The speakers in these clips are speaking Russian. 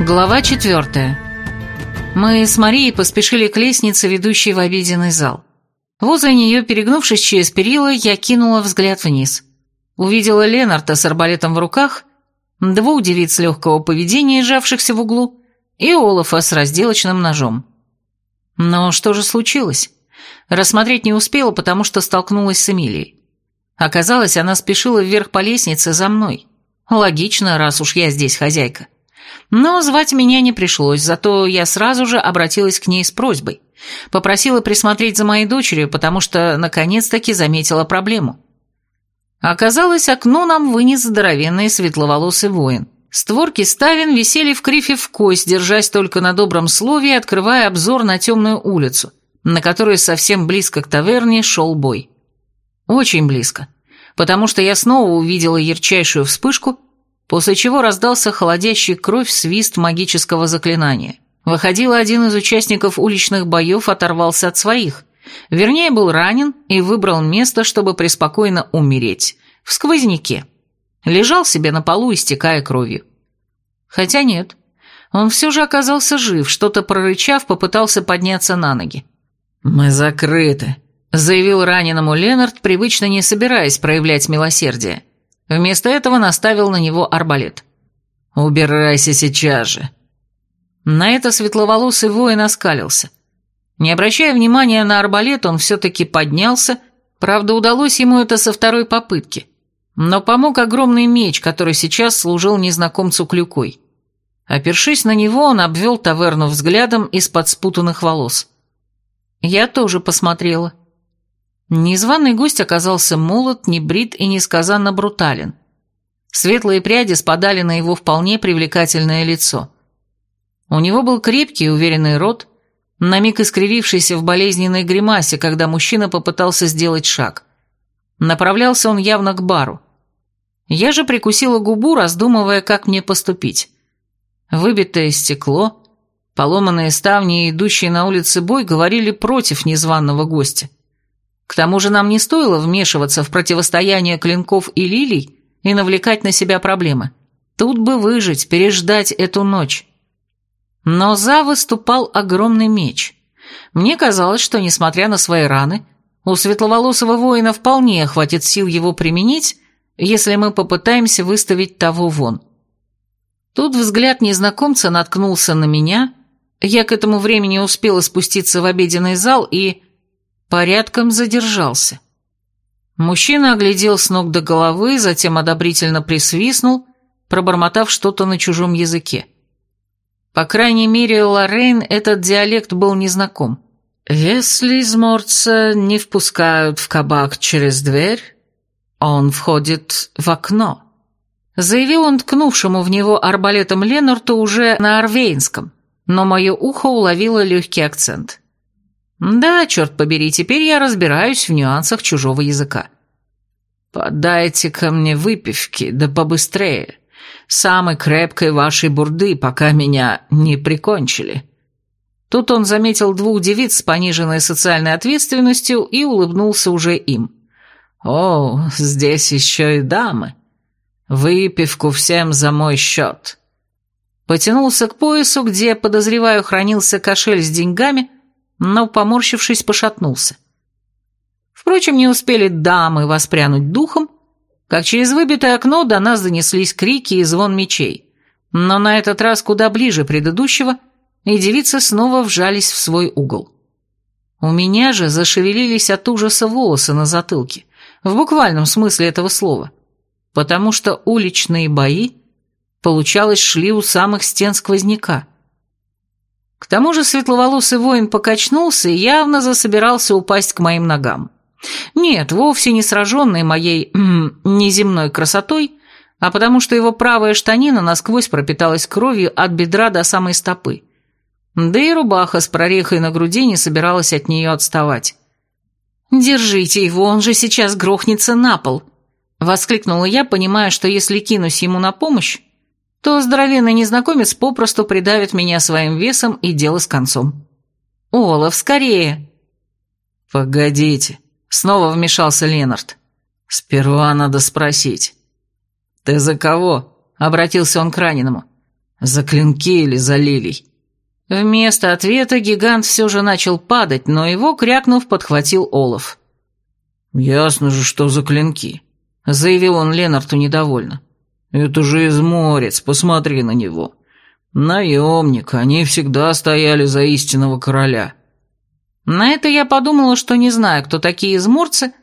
Глава четвертая. Мы с Марией поспешили к лестнице, ведущей в обеденный зал. Возле нее, перегнувшись через перила, я кинула взгляд вниз. Увидела Ленарта с арбалетом в руках, двух девиц легкого поведения, сжавшихся в углу, и Олафа с разделочным ножом. Но что же случилось? Рассмотреть не успела, потому что столкнулась с Эмилией. Оказалось, она спешила вверх по лестнице за мной. Логично, раз уж я здесь хозяйка. Но звать меня не пришлось, зато я сразу же обратилась к ней с просьбой. Попросила присмотреть за моей дочерью, потому что наконец-таки заметила проблему. Оказалось, окно нам вынес здоровенный светловолосый воин. Створки ставен висели в крифе в кость, держась только на добром слове открывая обзор на темную улицу, на которой совсем близко к таверне шел бой. Очень близко, потому что я снова увидела ярчайшую вспышку после чего раздался холодящий кровь свист магического заклинания. Выходил один из участников уличных боев, оторвался от своих. Вернее, был ранен и выбрал место, чтобы преспокойно умереть. В сквозняке. Лежал себе на полу, истекая кровью. Хотя нет, он все же оказался жив, что-то прорычав, попытался подняться на ноги. «Мы закрыты», — заявил раненому Ленард, привычно не собираясь проявлять милосердие. Вместо этого наставил на него арбалет. «Убирайся сейчас же!» На это светловолосый воин оскалился. Не обращая внимания на арбалет, он все-таки поднялся, правда, удалось ему это со второй попытки. Но помог огромный меч, который сейчас служил незнакомцу клюкой. Опершись на него, он обвел таверну взглядом из-под спутанных волос. Я тоже посмотрела. Незваный гость оказался молод, небрит и несказанно брутален. Светлые пряди спадали на его вполне привлекательное лицо. У него был крепкий, уверенный рот, на миг искривившийся в болезненной гримасе, когда мужчина попытался сделать шаг. Направлялся он явно к бару. Я же прикусила губу, раздумывая, как мне поступить. Выбитое стекло, поломанные ставни и идущий на улице бой говорили против незваного гостя. К тому же нам не стоило вмешиваться в противостояние клинков и лилий и навлекать на себя проблемы. Тут бы выжить, переждать эту ночь. Но за выступал огромный меч. Мне казалось, что, несмотря на свои раны, у светловолосого воина вполне хватит сил его применить, если мы попытаемся выставить того вон. Тут взгляд незнакомца наткнулся на меня, я к этому времени успела спуститься в обеденный зал и порядком задержался. Мужчина оглядел с ног до головы, затем одобрительно присвистнул, пробормотав что-то на чужом языке. По крайней мере, Лоррейн этот диалект был незнаком. «Если изморца не впускают в кабак через дверь, он входит в окно», заявил он ткнувшему в него арбалетом Ленарту уже на арвейнском, но мое ухо уловило легкий акцент. Да, черт побери, теперь я разбираюсь в нюансах чужого языка. Подайте-ка мне выпивки, да побыстрее. Самой крепкой вашей бурды, пока меня не прикончили. Тут он заметил двух девиц с пониженной социальной ответственностью и улыбнулся уже им. «О, здесь еще и дамы. Выпивку всем за мой счет». Потянулся к поясу, где, подозреваю, хранился кошель с деньгами, но, поморщившись, пошатнулся. Впрочем, не успели дамы воспрянуть духом, как через выбитое окно до нас донеслись крики и звон мечей, но на этот раз куда ближе предыдущего, и девицы снова вжались в свой угол. У меня же зашевелились от ужаса волосы на затылке, в буквальном смысле этого слова, потому что уличные бои, получалось, шли у самых стен сквозняка – к тому же светловолосый воин покачнулся и явно засобирался упасть к моим ногам. Нет, вовсе не сраженный моей м, неземной красотой, а потому что его правая штанина насквозь пропиталась кровью от бедра до самой стопы. Да и рубаха с прорехой на груди не собиралась от нее отставать. «Держите его, он же сейчас грохнется на пол!» Воскликнула я, понимая, что если кинусь ему на помощь, то здоровенный незнакомец попросту придавит меня своим весом и дело с концом. «Олаф, скорее!» «Погодите», — снова вмешался Ленард. «Сперва надо спросить». «Ты за кого?» — обратился он к раненому. За клинки или за лилий?» Вместо ответа гигант все же начал падать, но его, крякнув, подхватил Олаф. «Ясно же, что за клинки», — заявил он Ленарту недовольно. «Это же изморец, посмотри на него. Наемник, они всегда стояли за истинного короля». На это я подумала, что не знаю, кто такие изморцы,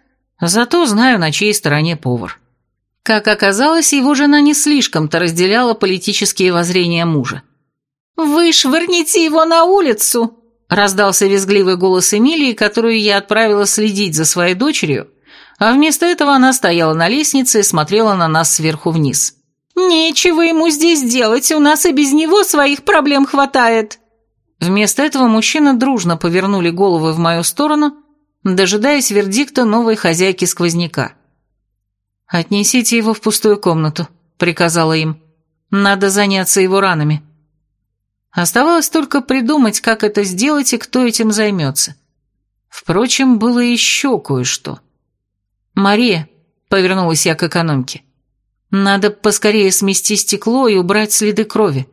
зато знаю, на чьей стороне повар. Как оказалось, его жена не слишком-то разделяла политические воззрения мужа. «Вы швырните его на улицу!» – раздался визгливый голос Эмилии, которую я отправила следить за своей дочерью, а вместо этого она стояла на лестнице и смотрела на нас сверху вниз. «Нечего ему здесь делать, у нас и без него своих проблем хватает!» Вместо этого мужчины дружно повернули головы в мою сторону, дожидаясь вердикта новой хозяйки сквозняка. «Отнесите его в пустую комнату», — приказала им. «Надо заняться его ранами». Оставалось только придумать, как это сделать и кто этим займется. Впрочем, было еще кое-что. «Мария», — повернулась я к экономке, — «надо поскорее смести стекло и убрать следы крови».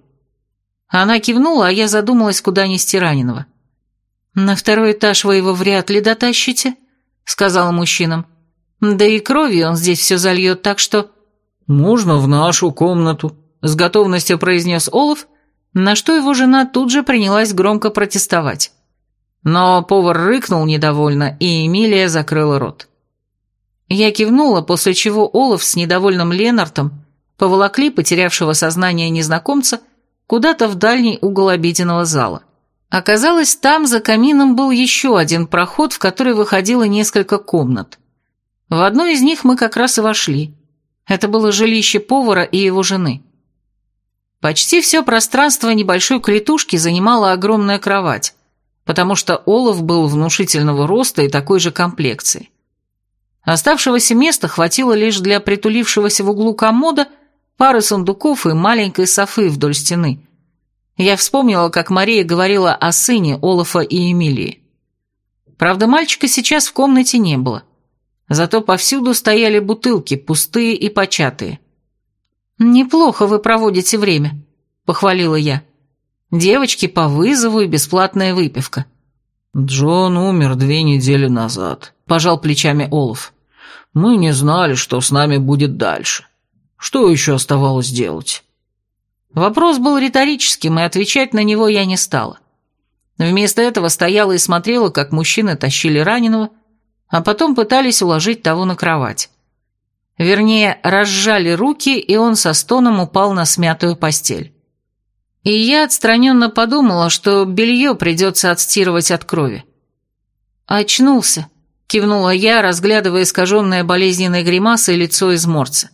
Она кивнула, а я задумалась, куда нести раненого. «На второй этаж вы его вряд ли дотащите», — сказала мужчинам. «Да и кровью он здесь все зальет, так что...» «Можно в нашу комнату», — с готовностью произнес Олаф, на что его жена тут же принялась громко протестовать. Но повар рыкнул недовольно, и Эмилия закрыла рот. Я кивнула, после чего Олаф с недовольным Ленартом поволокли потерявшего сознание незнакомца куда-то в дальний угол обеденного зала. Оказалось, там за камином был еще один проход, в который выходило несколько комнат. В одну из них мы как раз и вошли. Это было жилище повара и его жены. Почти все пространство небольшой клетушки занимала огромная кровать, потому что Олаф был внушительного роста и такой же комплекции. Оставшегося места хватило лишь для притулившегося в углу комода – пары сундуков и маленькой софы вдоль стены. Я вспомнила, как Мария говорила о сыне Олафа и Эмилии. Правда, мальчика сейчас в комнате не было. Зато повсюду стояли бутылки, пустые и початые. «Неплохо вы проводите время», — похвалила я. «Девочки по вызову и бесплатная выпивка». «Джон умер две недели назад», — пожал плечами Олаф. «Мы не знали, что с нами будет дальше. Что еще оставалось делать? Вопрос был риторическим, и отвечать на него я не стала. Вместо этого стояла и смотрела, как мужчины тащили раненого, а потом пытались уложить того на кровать. Вернее, разжали руки, и он со стоном упал на смятую постель. И я отстраненно подумала, что белье придется отстирывать от крови. «Очнулся», — кивнула я, разглядывая искаженное болезненной гримасой лицо изморца.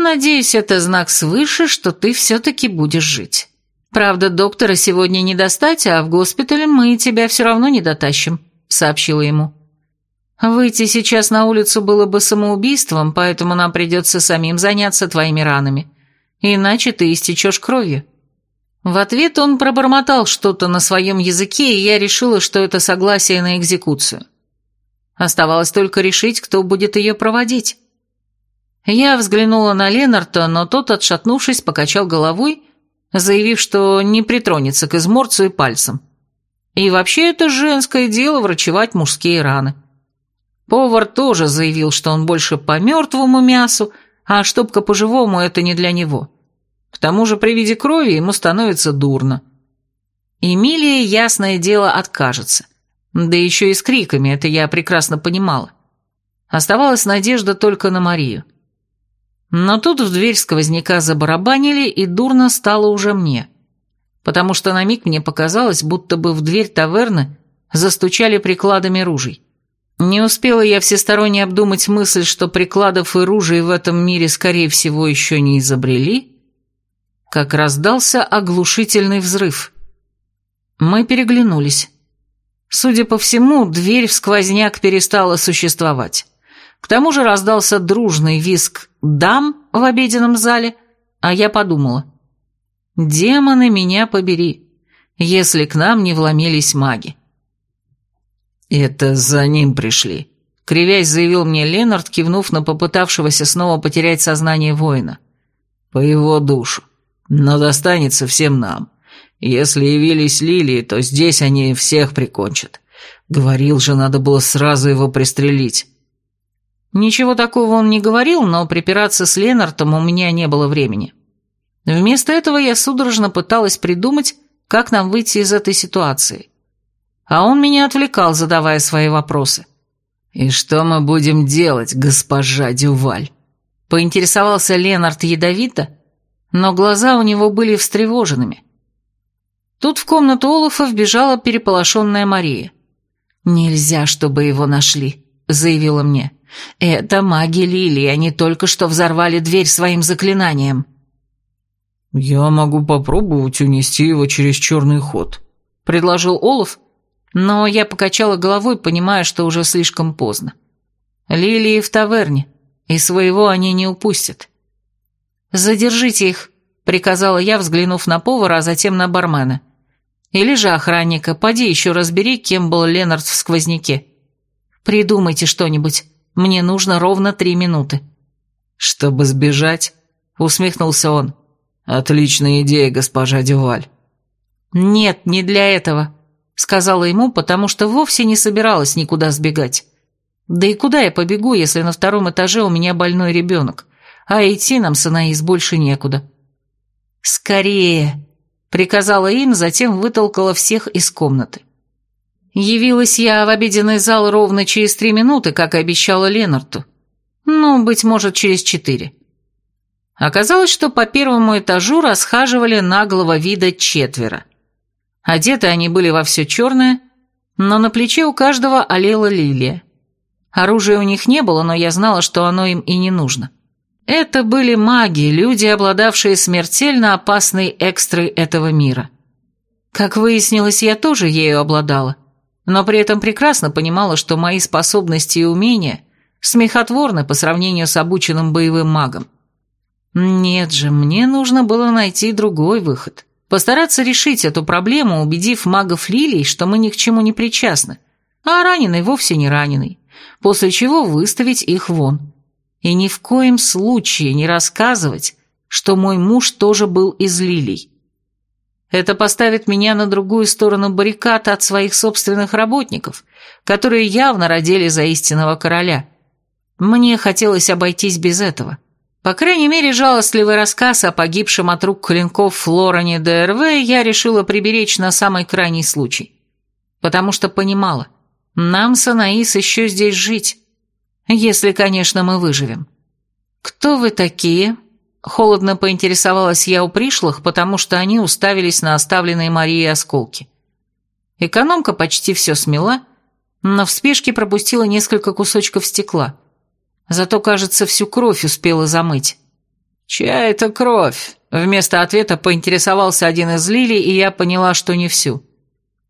Надеюсь, это знак свыше, что ты все-таки будешь жить. Правда, доктора сегодня не достать, а в госпитале мы тебя все равно не дотащим», — сообщила ему. «Выйти сейчас на улицу было бы самоубийством, поэтому нам придется самим заняться твоими ранами. Иначе ты истечешь кровью». В ответ он пробормотал что-то на своем языке, и я решила, что это согласие на экзекуцию. Оставалось только решить, кто будет ее проводить. Я взглянула на Ленарта, но тот, отшатнувшись, покачал головой, заявив, что не притронется к изморцу и пальцем. И вообще это женское дело врачевать мужские раны. Повар тоже заявил, что он больше по мертвому мясу, а штопка по-живому это не для него. К тому же при виде крови ему становится дурно. Эмилия, ясное дело, откажется. Да еще и с криками, это я прекрасно понимала. Оставалась надежда только на Марию. Но тут в дверь сквозняка забарабанили, и дурно стало уже мне. Потому что на миг мне показалось, будто бы в дверь таверны застучали прикладами ружей. Не успела я всесторонне обдумать мысль, что прикладов и ружей в этом мире, скорее всего, еще не изобрели, как раздался оглушительный взрыв. Мы переглянулись. Судя по всему, дверь в сквозняк перестала существовать. К тому же раздался дружный визг «дам» в обеденном зале, а я подумала. «Демоны, меня побери, если к нам не вломились маги». «Это за ним пришли», — кривясь заявил мне Ленард, кивнув на попытавшегося снова потерять сознание воина. «По его душу. Но достанется всем нам. Если явились лилии, то здесь они всех прикончат. Говорил же, надо было сразу его пристрелить. Ничего такого он не говорил, но припираться с Ленартом у меня не было времени. Вместо этого я судорожно пыталась придумать, как нам выйти из этой ситуации. А он меня отвлекал, задавая свои вопросы. «И что мы будем делать, госпожа Дюваль?» Поинтересовался Ленард ядовито, но глаза у него были встревоженными. Тут в комнату Олафа вбежала переполошенная Мария. «Нельзя, чтобы его нашли», — заявила мне. «Это маги Лилии, они только что взорвали дверь своим заклинанием». «Я могу попробовать унести его через черный ход», — предложил Олаф, но я покачала головой, понимая, что уже слишком поздно. Лилии в таверне, и своего они не упустят. «Задержите их», — приказала я, взглянув на повара, а затем на бармена. «Или же охранника, поди еще разбери, кем был Ленард в сквозняке. Придумайте что-нибудь, мне нужно ровно три минуты». «Чтобы сбежать?» — усмехнулся он. «Отличная идея, госпожа Дюваль». «Нет, не для этого», — сказала ему, потому что вовсе не собиралась никуда сбегать. Да и куда я побегу, если на втором этаже у меня больной ребенок, а идти нам с Анаис больше некуда? «Скорее!» — приказала им, затем вытолкала всех из комнаты. Явилась я в обеденный зал ровно через три минуты, как и обещала Ленарту. Ну, быть может, через четыре. Оказалось, что по первому этажу расхаживали наглого вида четверо. Одеты они были во все черное, но на плече у каждого олела лилия. Оружия у них не было, но я знала, что оно им и не нужно. Это были маги, люди, обладавшие смертельно опасной экстрой этого мира. Как выяснилось, я тоже ею обладала, но при этом прекрасно понимала, что мои способности и умения смехотворны по сравнению с обученным боевым магом. Нет же, мне нужно было найти другой выход. Постараться решить эту проблему, убедив магов Лилий, что мы ни к чему не причастны, а раненый вовсе не раненый после чего выставить их вон. И ни в коем случае не рассказывать, что мой муж тоже был из лилий. Это поставит меня на другую сторону баррикад от своих собственных работников, которые явно родили за истинного короля. Мне хотелось обойтись без этого. По крайней мере, жалостливый рассказ о погибшем от рук клинков Флороне ДРВ я решила приберечь на самый крайний случай. Потому что понимала – нам с Анаис еще здесь жить. Если, конечно, мы выживем. Кто вы такие? Холодно поинтересовалась я у пришлых, потому что они уставились на оставленные Марией осколки. Экономка почти все смела, но в спешке пропустила несколько кусочков стекла. Зато, кажется, всю кровь успела замыть. «Чья это кровь?» Вместо ответа поинтересовался один из лилий, и я поняла, что не всю.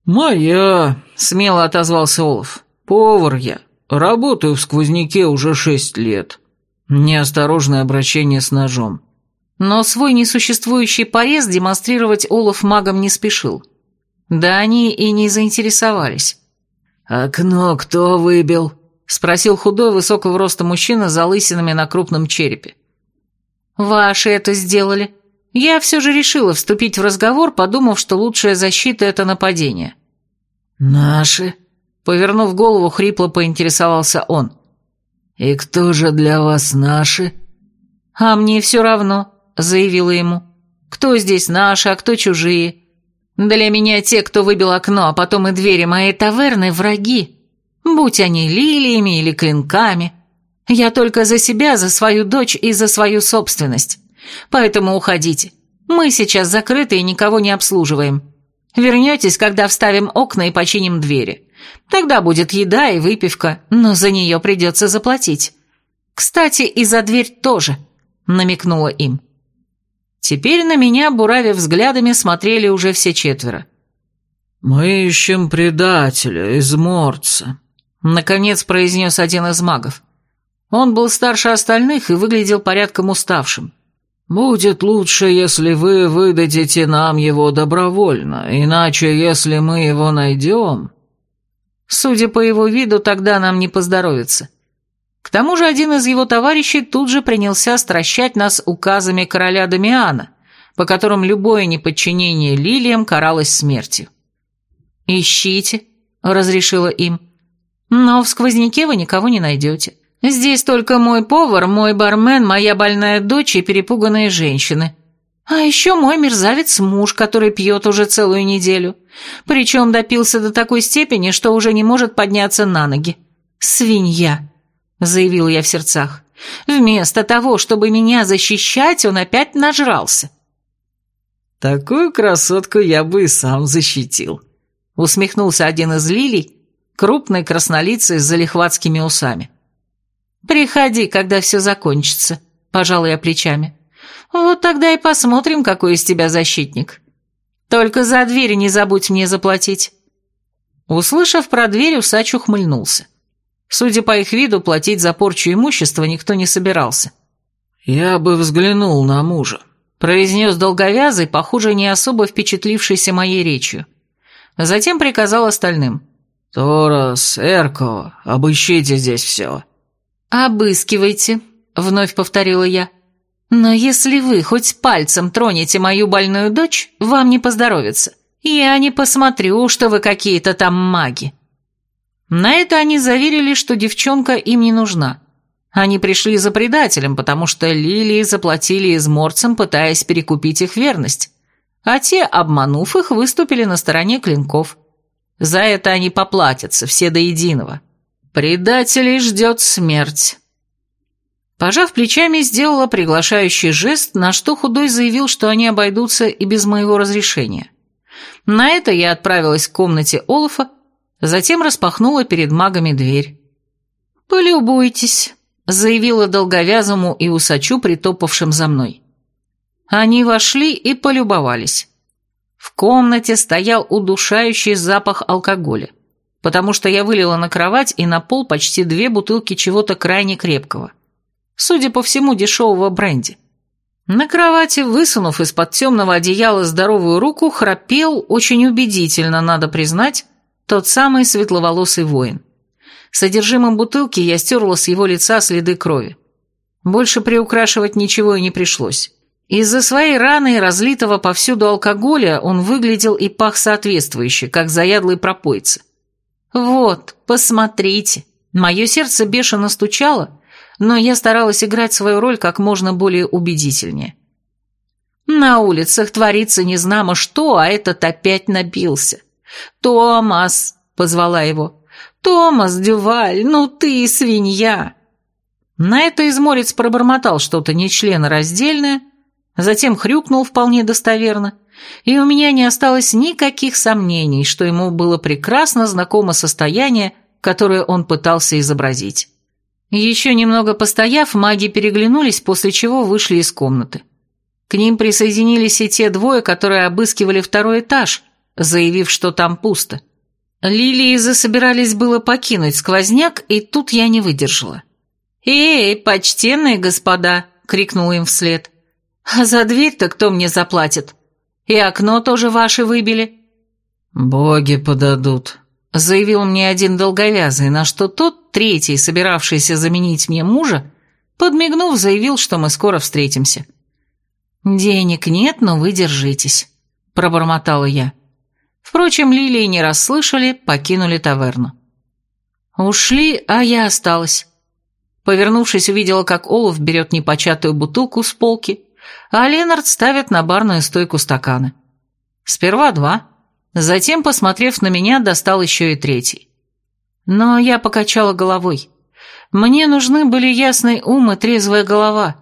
«Моя», — смело отозвался Олаф. «Повар я. Работаю в сквозняке уже шесть лет. Неосторожное обращение с ножом». Но свой несуществующий порез демонстрировать Олаф магом не спешил. Да они и не заинтересовались. «Окно кто выбил?» — спросил худой высокого роста мужчина с залысинами на крупном черепе. «Ваши это сделали», я все же решила вступить в разговор, подумав, что лучшая защита – это нападение. «Наши?» – повернув голову, хрипло поинтересовался он. «И кто же для вас наши?» «А мне все равно», – заявила ему. «Кто здесь наши, а кто чужие? Для меня те, кто выбил окно, а потом и двери моей таверны – враги. Будь они лилиями или клинками. Я только за себя, за свою дочь и за свою собственность. Поэтому уходите. Мы сейчас закрыты и никого не обслуживаем. Вернетесь, когда вставим окна и починим двери. Тогда будет еда и выпивка, но за нее придется заплатить. Кстати, и за дверь тоже», — намекнула им. Теперь на меня, буравя взглядами, смотрели уже все четверо. «Мы ищем предателя из Морца», — наконец произнес один из магов. Он был старше остальных и выглядел порядком уставшим. «Будет лучше, если вы выдадите нам его добровольно, иначе, если мы его найдем...» Судя по его виду, тогда нам не поздоровится. К тому же один из его товарищей тут же принялся стращать нас указами короля Дамиана, по которым любое неподчинение лилиям каралось смертью. «Ищите», — разрешила им. «Но в сквозняке вы никого не найдете. Здесь только мой повар, мой бармен, моя больная дочь и перепуганные женщины. А еще мой мерзавец-муж, который пьет уже целую неделю. Причем допился до такой степени, что уже не может подняться на ноги. Свинья», — заявил я в сердцах. «Вместо того, чтобы меня защищать, он опять нажрался». «Такую красотку я бы и сам защитил», — усмехнулся один из лилий, крупный краснолицый с залихватскими усами. «Приходи, когда все закончится», — пожал я плечами. «Вот тогда и посмотрим, какой из тебя защитник. Только за дверь не забудь мне заплатить». Услышав про дверь, усач ухмыльнулся. Судя по их виду, платить за порчу имущества никто не собирался. «Я бы взглянул на мужа», — произнес долговязый, похоже, не особо впечатлившийся моей речью. Затем приказал остальным. «Торос, Эрко, обыщите здесь все». «Обыскивайте», — вновь повторила я. «Но если вы хоть пальцем тронете мою больную дочь, вам не поздоровится. Я не посмотрю, что вы какие-то там маги». На это они заверили, что девчонка им не нужна. Они пришли за предателем, потому что лилии заплатили изморцам, пытаясь перекупить их верность, а те, обманув их, выступили на стороне клинков. За это они поплатятся, все до единого. Предателей ждет смерть. Пожав плечами, сделала приглашающий жест, на что худой заявил, что они обойдутся и без моего разрешения. На это я отправилась в комнате Олафа, затем распахнула перед магами дверь. «Полюбуйтесь», — заявила долговязому и усачу, притопавшим за мной. Они вошли и полюбовались. В комнате стоял удушающий запах алкоголя, потому что я вылила на кровать и на пол почти две бутылки чего-то крайне крепкого. Судя по всему, дешевого бренди. На кровати, высунув из-под темного одеяла здоровую руку, храпел, очень убедительно, надо признать, тот самый светловолосый воин. Содержимым бутылки я стерла с его лица следы крови. Больше приукрашивать ничего и не пришлось. Из-за своей раны и разлитого повсюду алкоголя он выглядел и пах соответствующе, как заядлый пропойца. «Вот, посмотрите!» Мое сердце бешено стучало, но я старалась играть свою роль как можно более убедительнее. На улицах творится незнамо что, а этот опять набился. «Томас!» — позвала его. «Томас, Дюваль, ну ты свинья!» На это изморец пробормотал что-то нечленораздельное, затем хрюкнул вполне достоверно, и у меня не осталось никаких сомнений, что ему было прекрасно знакомо состояние, которое он пытался изобразить. Еще немного постояв, маги переглянулись, после чего вышли из комнаты. К ним присоединились и те двое, которые обыскивали второй этаж, заявив, что там пусто. Лилии засобирались было покинуть сквозняк, и тут я не выдержала. «Эй, почтенные господа!» — крикнула им вслед. «А за дверь-то кто мне заплатит? И окно тоже ваши выбили?» «Боги подадут», — заявил мне один долговязый, на что тот, третий, собиравшийся заменить мне мужа, подмигнув, заявил, что мы скоро встретимся. «Денег нет, но вы держитесь», — пробормотала я. Впрочем, Лилии не расслышали, покинули таверну. Ушли, а я осталась. Повернувшись, увидела, как Олаф берет непочатую бутылку с полки, а Ленард ставит на барную стойку стаканы. Сперва два, затем, посмотрев на меня, достал еще и третий. Но я покачала головой. Мне нужны были ясный ум и трезвая голова,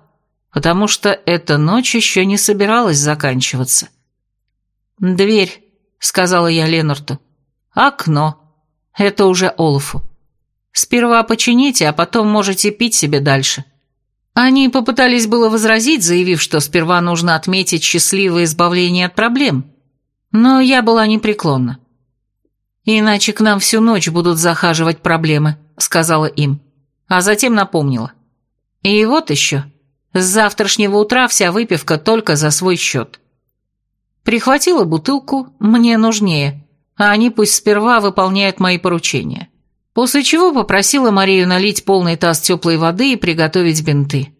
потому что эта ночь еще не собиралась заканчиваться. Дверь — сказала я Ленарту. «Окно. Это уже Олафу. Сперва почините, а потом можете пить себе дальше». Они попытались было возразить, заявив, что сперва нужно отметить счастливое избавление от проблем. Но я была непреклонна. «Иначе к нам всю ночь будут захаживать проблемы», — сказала им. А затем напомнила. «И вот еще. С завтрашнего утра вся выпивка только за свой счет». Прихватила бутылку, мне нужнее, а они пусть сперва выполняют мои поручения. После чего попросила Марию налить полный таз теплой воды и приготовить бинты.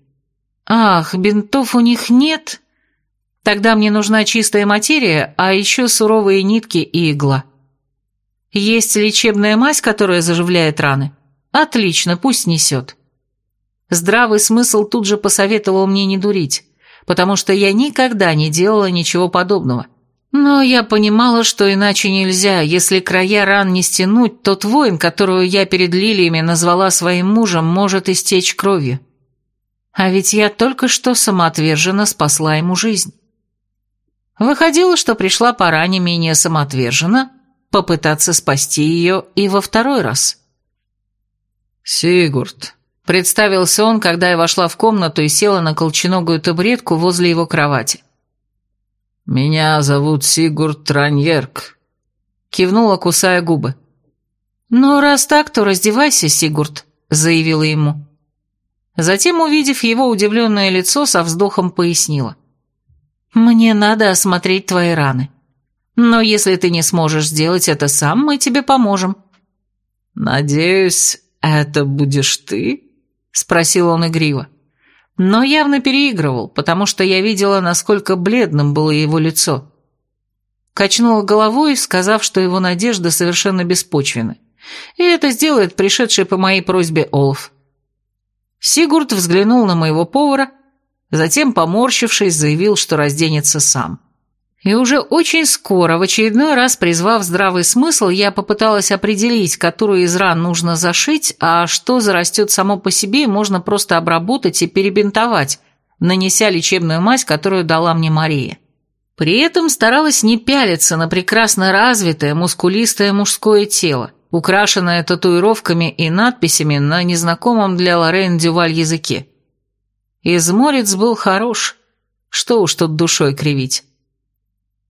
Ах, бинтов у них нет? Тогда мне нужна чистая материя, а еще суровые нитки и игла. Есть лечебная мазь, которая заживляет раны? Отлично, пусть несет. Здравый смысл тут же посоветовал мне не дурить, потому что я никогда не делала ничего подобного. Но я понимала, что иначе нельзя, если края ран не стянуть, тот воин, которого я перед лилиями назвала своим мужем, может истечь кровью. А ведь я только что самоотверженно спасла ему жизнь. Выходило, что пришла пора не менее самоотверженно попытаться спасти ее и во второй раз. «Сигурд», — представился он, когда я вошла в комнату и села на колченогую табуретку возле его кровати. «Меня зовут Сигурд Траньерк», — кивнула, кусая губы. «Ну, раз так, то раздевайся, Сигурд», — заявила ему. Затем, увидев его удивленное лицо, со вздохом пояснила. «Мне надо осмотреть твои раны. Но если ты не сможешь сделать это сам, мы тебе поможем». «Надеюсь, это будешь ты?» — спросил он игриво. Но явно переигрывал, потому что я видела, насколько бледным было его лицо. Качнула головой, сказав, что его надежды совершенно беспочвены. И это сделает пришедший по моей просьбе Олаф. Сигурд взглянул на моего повара Затем, поморщившись, заявил, что разденется сам. И уже очень скоро, в очередной раз призвав здравый смысл, я попыталась определить, которую из ран нужно зашить, а что зарастет само по себе можно просто обработать и перебинтовать, нанеся лечебную мазь, которую дала мне Мария. При этом старалась не пялиться на прекрасно развитое, мускулистое мужское тело, украшенное татуировками и надписями на незнакомом для Лорен Дюваль языке. Изморец был хорош, что уж тут душой кривить.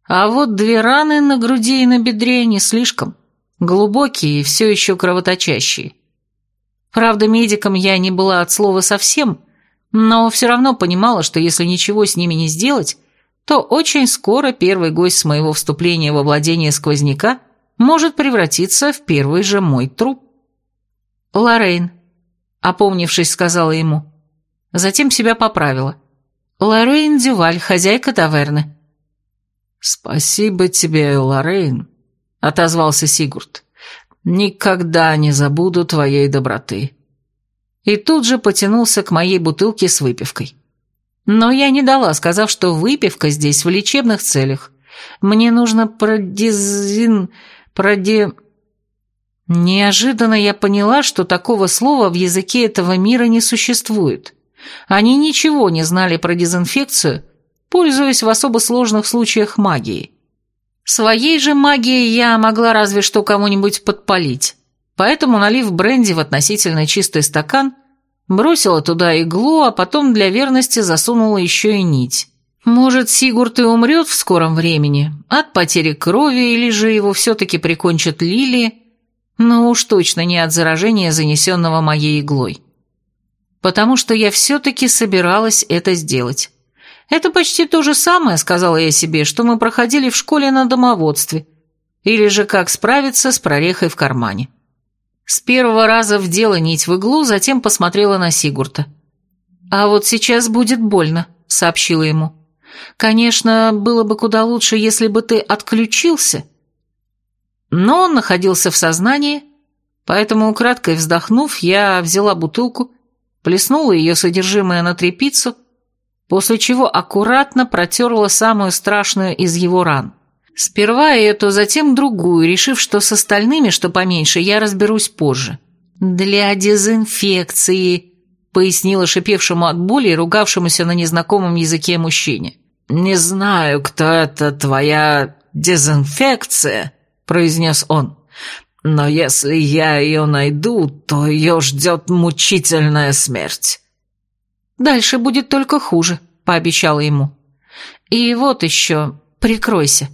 А вот две раны на груди и на бедре не слишком, глубокие и все еще кровоточащие. Правда, медиком я не была от слова совсем, но все равно понимала, что если ничего с ними не сделать, то очень скоро первый гость с моего вступления во владение сквозняка может превратиться в первый же мой труп. «Лоррейн», — опомнившись, сказала ему, — Затем себя поправила. «Лоррейн Дюваль, хозяйка таверны». «Спасибо тебе, Лоррейн», — отозвался Сигурд. «Никогда не забуду твоей доброты». И тут же потянулся к моей бутылке с выпивкой. Но я не дала, сказав, что выпивка здесь в лечебных целях. Мне нужно продизин... проди... Неожиданно я поняла, что такого слова в языке этого мира не существует. Они ничего не знали про дезинфекцию, пользуясь в особо сложных случаях магией. Своей же магией я могла разве что кому-нибудь подпалить, поэтому, налив бренди в относительно чистый стакан, бросила туда иглу, а потом для верности засунула еще и нить. Может, Сигурд и умрет в скором времени, от потери крови, или же его все-таки прикончат лилии, но уж точно не от заражения, занесенного моей иглой потому что я все-таки собиралась это сделать. Это почти то же самое, сказала я себе, что мы проходили в школе на домоводстве, или же как справиться с прорехой в кармане. С первого раза вдела нить в иглу, затем посмотрела на Сигурта. «А вот сейчас будет больно», — сообщила ему. «Конечно, было бы куда лучше, если бы ты отключился». Но он находился в сознании, поэтому, украдкой вздохнув, я взяла бутылку плеснула ее содержимое на тряпицу, после чего аккуратно протерла самую страшную из его ран. Сперва эту, затем другую, решив, что с остальными, что поменьше, я разберусь позже. «Для дезинфекции», — пояснила шипевшему от боли и ругавшемуся на незнакомом языке мужчине. «Не знаю, кто это твоя дезинфекция», — произнес он. Но если я ее найду, то ее ждет мучительная смерть». «Дальше будет только хуже», — пообещала ему. «И вот еще, прикройся».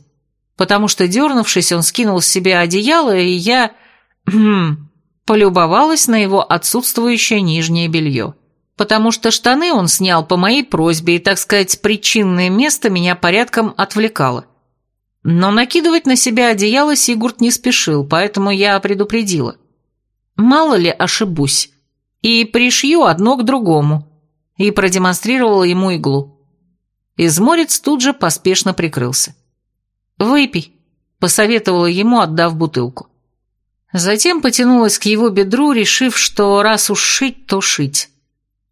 Потому что, дернувшись, он скинул с себя одеяло, и я... Хм, полюбовалась на его отсутствующее нижнее белье. Потому что штаны он снял по моей просьбе, и, так сказать, причинное место меня порядком отвлекало. Но накидывать на себя одеяло Сигурд не спешил, поэтому я предупредила. Мало ли ошибусь. И пришью одно к другому. И продемонстрировала ему иглу. Изморец тут же поспешно прикрылся. «Выпей», — посоветовала ему, отдав бутылку. Затем потянулась к его бедру, решив, что раз уж шить, то шить.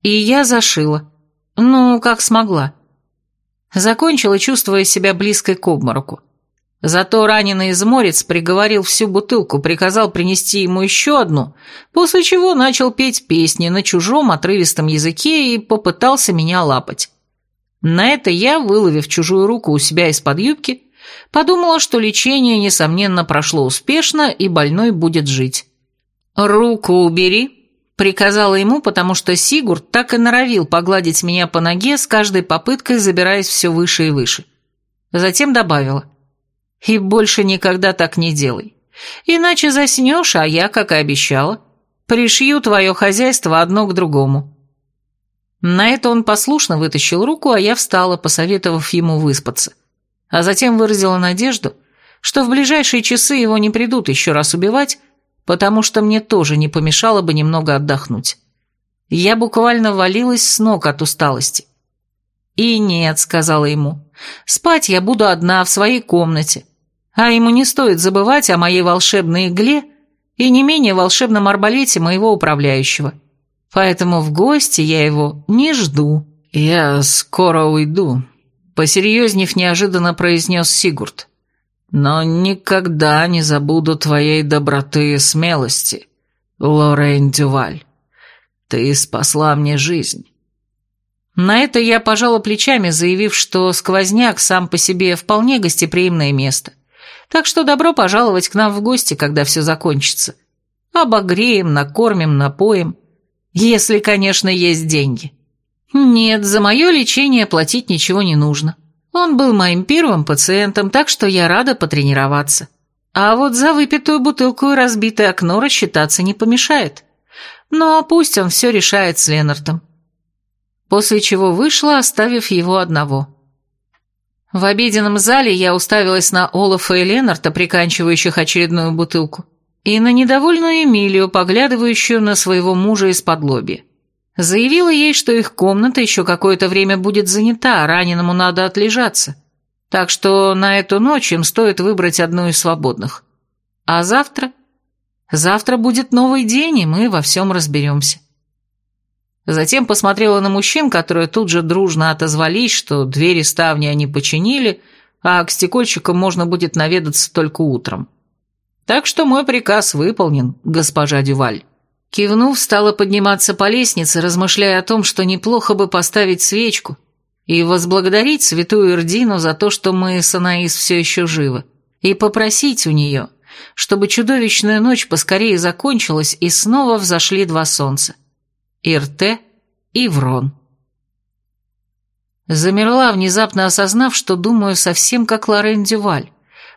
И я зашила. Ну, как смогла. Закончила, чувствуя себя близкой к обмороку. Зато раненый изморец приговорил всю бутылку, приказал принести ему еще одну, после чего начал петь песни на чужом отрывистом языке и попытался меня лапать. На это я, выловив чужую руку у себя из-под юбки, подумала, что лечение, несомненно, прошло успешно, и больной будет жить. «Руку убери», — приказала ему, потому что Сигурд так и норовил погладить меня по ноге, с каждой попыткой забираясь все выше и выше. Затем добавила. И больше никогда так не делай. Иначе заснешь, а я, как и обещала, пришью твое хозяйство одно к другому». На это он послушно вытащил руку, а я встала, посоветовав ему выспаться. А затем выразила надежду, что в ближайшие часы его не придут еще раз убивать, потому что мне тоже не помешало бы немного отдохнуть. Я буквально валилась с ног от усталости. «И нет», — сказала ему, — «спать я буду одна в своей комнате, а ему не стоит забывать о моей волшебной игле и не менее волшебном арбалете моего управляющего. Поэтому в гости я его не жду. Я скоро уйду, посерьезнев неожиданно произнес Сигурд. Но никогда не забуду твоей доброты и смелости, Лорейн Дюваль. Ты спасла мне жизнь. На это я пожала плечами, заявив, что сквозняк сам по себе вполне гостеприимное место. Так что добро пожаловать к нам в гости, когда все закончится. Обогреем, накормим, напоим. Если, конечно, есть деньги. Нет, за мое лечение платить ничего не нужно. Он был моим первым пациентом, так что я рада потренироваться. А вот за выпитую бутылку и разбитое окно рассчитаться не помешает. Но пусть он все решает с Ленартом. После чего вышла, оставив его одного. В обеденном зале я уставилась на Олафа и Ленарта, приканчивающих очередную бутылку, и на недовольную Эмилию, поглядывающую на своего мужа из-под лоби. Заявила ей, что их комната еще какое-то время будет занята, а раненому надо отлежаться. Так что на эту ночь им стоит выбрать одну из свободных. А завтра? Завтра будет новый день, и мы во всем разберемся. Затем посмотрела на мужчин, которые тут же дружно отозвались, что двери ставни они починили, а к стекольщикам можно будет наведаться только утром. Так что мой приказ выполнен, госпожа Дюваль. Кивнув, стала подниматься по лестнице, размышляя о том, что неплохо бы поставить свечку и возблагодарить святую Ирдину за то, что мы с Анаис все еще живы, и попросить у нее, чтобы чудовищная ночь поскорее закончилась и снова взошли два солнца. Ирте и Врон. Замерла, внезапно осознав, что думаю совсем как Лорен Дюваль,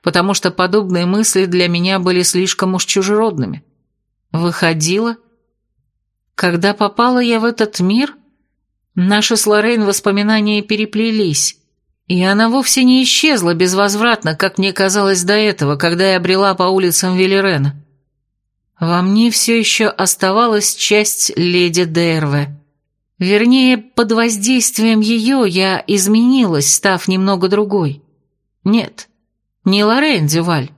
потому что подобные мысли для меня были слишком уж чужеродными. Выходила. Когда попала я в этот мир, наши с Лорен воспоминания переплелись, и она вовсе не исчезла безвозвратно, как мне казалось до этого, когда я брела по улицам Велерена. Во мне все еще оставалась часть леди Дерве. Вернее, под воздействием ее я изменилась, став немного другой. Нет, не Лорен Дюваль,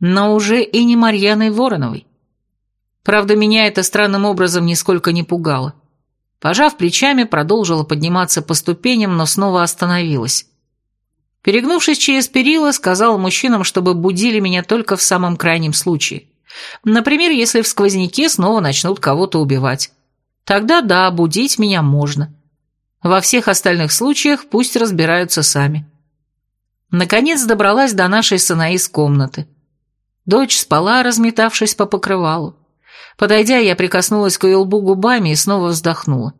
но уже и не Марьяной Вороновой. Правда, меня это странным образом нисколько не пугало. Пожав плечами, продолжила подниматься по ступеням, но снова остановилась. Перегнувшись через перила, сказала мужчинам, чтобы будили меня только в самом крайнем случае. Например, если в сквозняке снова начнут кого-то убивать. Тогда да, будить меня можно. Во всех остальных случаях пусть разбираются сами. Наконец добралась до нашей Санаис комнаты. Дочь спала, разметавшись по покрывалу. Подойдя, я прикоснулась к ее лбу губами и снова вздохнула.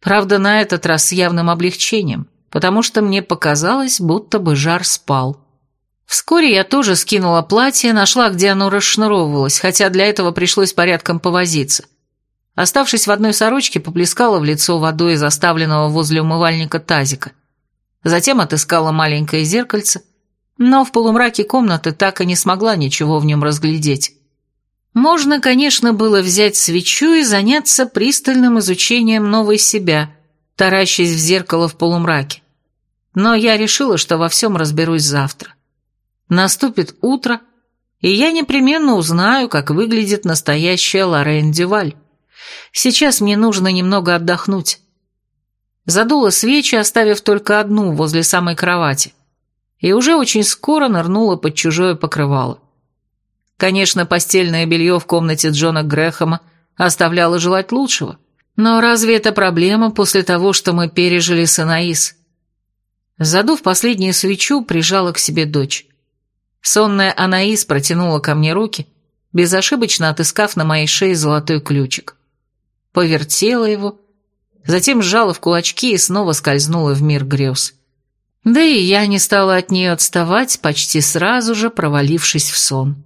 Правда, на этот раз с явным облегчением, потому что мне показалось, будто бы жар спал. Вскоре я тоже скинула платье, нашла, где оно расшнуровывалось, хотя для этого пришлось порядком повозиться. Оставшись в одной сорочке, поплескала в лицо водой из оставленного возле умывальника тазика. Затем отыскала маленькое зеркальце, но в полумраке комнаты так и не смогла ничего в нем разглядеть. Можно, конечно, было взять свечу и заняться пристальным изучением новой себя, таращась в зеркало в полумраке. Но я решила, что во всем разберусь завтра. Наступит утро, и я непременно узнаю, как выглядит настоящая Лорен Дюваль. Сейчас мне нужно немного отдохнуть. Задула свечи, оставив только одну возле самой кровати, и уже очень скоро нырнула под чужое покрывало. Конечно, постельное белье в комнате Джона Грэхэма оставляло желать лучшего, но разве это проблема после того, что мы пережили с Анаис? Задув последнюю свечу, прижала к себе дочь. Сонная Анаис протянула ко мне руки, безошибочно отыскав на моей шее золотой ключик. Повертела его, затем сжала в кулачки и снова скользнула в мир грез. Да и я не стала от нее отставать, почти сразу же провалившись в сон.